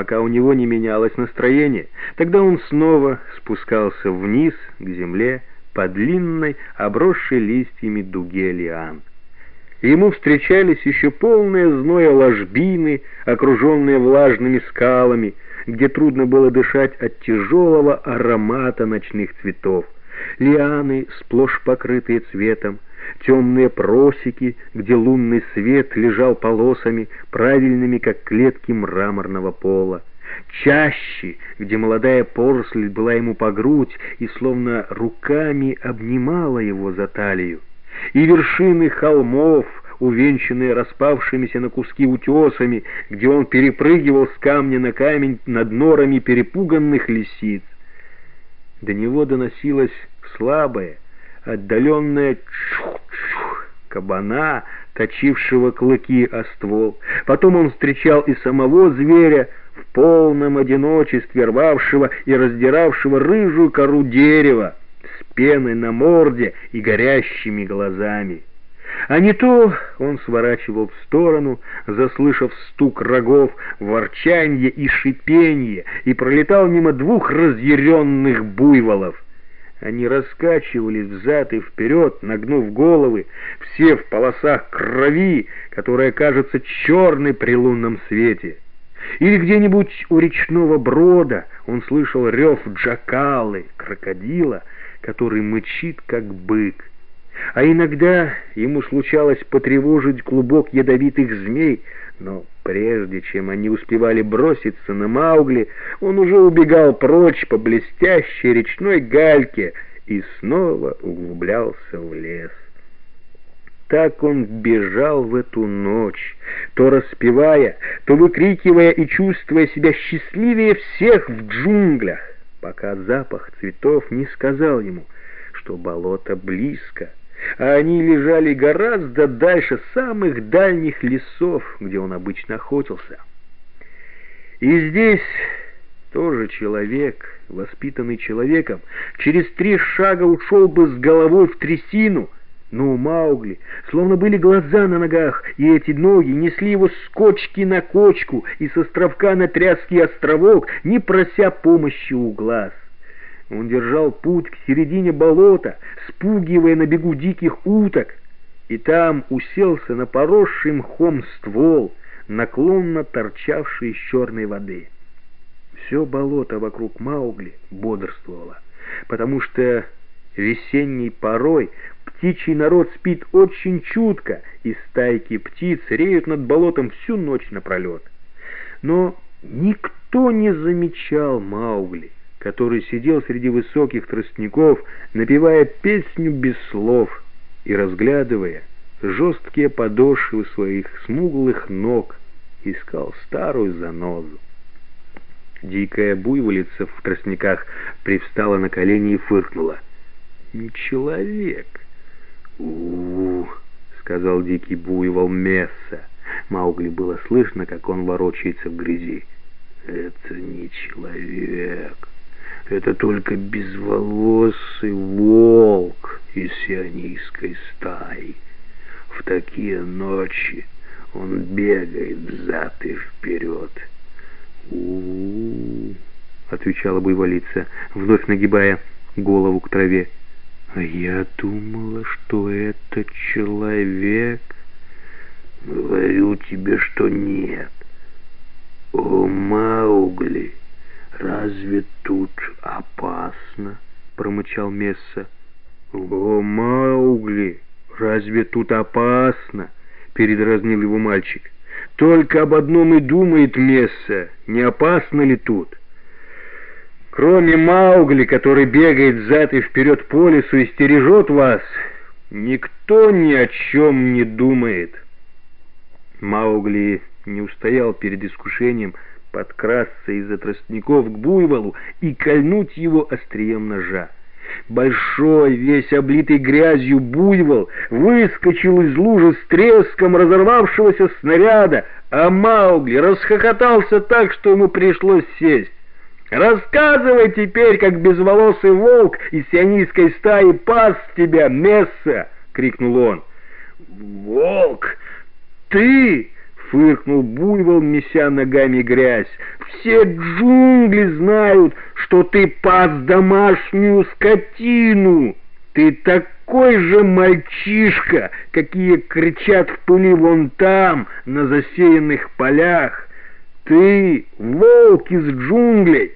пока у него не менялось настроение. Тогда он снова спускался вниз к земле по длинной, обросшей листьями дуге лиан. Ему встречались еще полные зноя ложбины, окруженные влажными скалами, где трудно было дышать от тяжелого аромата ночных цветов. Лианы, сплошь покрытые цветом, темные просеки, где лунный свет лежал полосами, правильными, как клетки мраморного пола. Чаще, где молодая поросль была ему по грудь и словно руками обнимала его за талию и вершины холмов, увенчанные распавшимися на куски утесами, где он перепрыгивал с камня на камень над норами перепуганных лисиц. До него доносилось слабое, отдаленное чух-чух кабана, точившего клыки о ствол. Потом он встречал и самого зверя, в полном одиночестве рвавшего и раздиравшего рыжую кору дерева пеной на морде и горящими глазами. А не то он сворачивал в сторону, заслышав стук рогов, ворчанье и шипенье, и пролетал мимо двух разъяренных буйволов. Они раскачивались взад и вперед, нагнув головы, все в полосах крови, которая кажется черной при лунном свете. Или где-нибудь у речного брода он слышал рев джакалы, крокодила, который мычит, как бык. А иногда ему случалось потревожить клубок ядовитых змей, но прежде чем они успевали броситься на Маугли, он уже убегал прочь по блестящей речной гальке и снова углублялся в лес. Так он бежал в эту ночь, то распевая, то выкрикивая и чувствуя себя счастливее всех в джунглях пока запах цветов не сказал ему, что болото близко, а они лежали гораздо дальше самых дальних лесов, где он обычно охотился. И здесь тоже человек, воспитанный человеком, через три шага ушел бы с головой в трясину — но у Маугли словно были глаза на ногах, и эти ноги несли его с кочки на кочку и с островка на тряский островок, не прося помощи у глаз. Он держал путь к середине болота, спугивая на бегу диких уток, и там уселся на поросший мхом ствол, наклонно торчавший из черной воды. Все болото вокруг Маугли бодрствовало, потому что весенней порой Птичий народ спит очень чутко, и стайки птиц реют над болотом всю ночь напролет. Но никто не замечал Маугли, который сидел среди высоких тростников, напевая песню без слов и разглядывая жесткие подошвы своих смуглых ног, искал старую занозу. Дикая буйволица в тростниках привстала на колени и фыркнула. «Не человек!» у, -у, сказал дикий буйвол Месса. Маугли было слышно, как он ворочается в грязи. «Это не человек, это только безволосый волк из сионийской стаи. В такие ночи он бегает взад и вперед». «У-у-у», отвечала буйволица, вновь нагибая голову к траве. А я думала, что это человек. Говорю тебе, что нет. О, Маугли, разве тут опасно? Промычал Месса. О, Маугли, разве тут опасно? Передразнил его мальчик. Только об одном и думает Месса, не опасно ли тут? Кроме Маугли, который бегает взад и вперед по лесу и стережет вас, никто ни о чем не думает. Маугли не устоял перед искушением подкрасться из-за тростников к буйволу и кольнуть его острием ножа. Большой, весь облитый грязью буйвол выскочил из лужи с треском разорвавшегося снаряда, а Маугли расхохотался так, что ему пришлось сесть. Рассказывай теперь, как безволосый волк из сионийской стаи пас тебя, Месса!» — крикнул он. «Волк! Ты!» — фыркнул буйвол, меся ногами грязь. «Все джунгли знают, что ты пас домашнюю скотину! Ты такой же мальчишка, какие кричат в пыли вон там, на засеянных полях! Ты волк из джунглей!»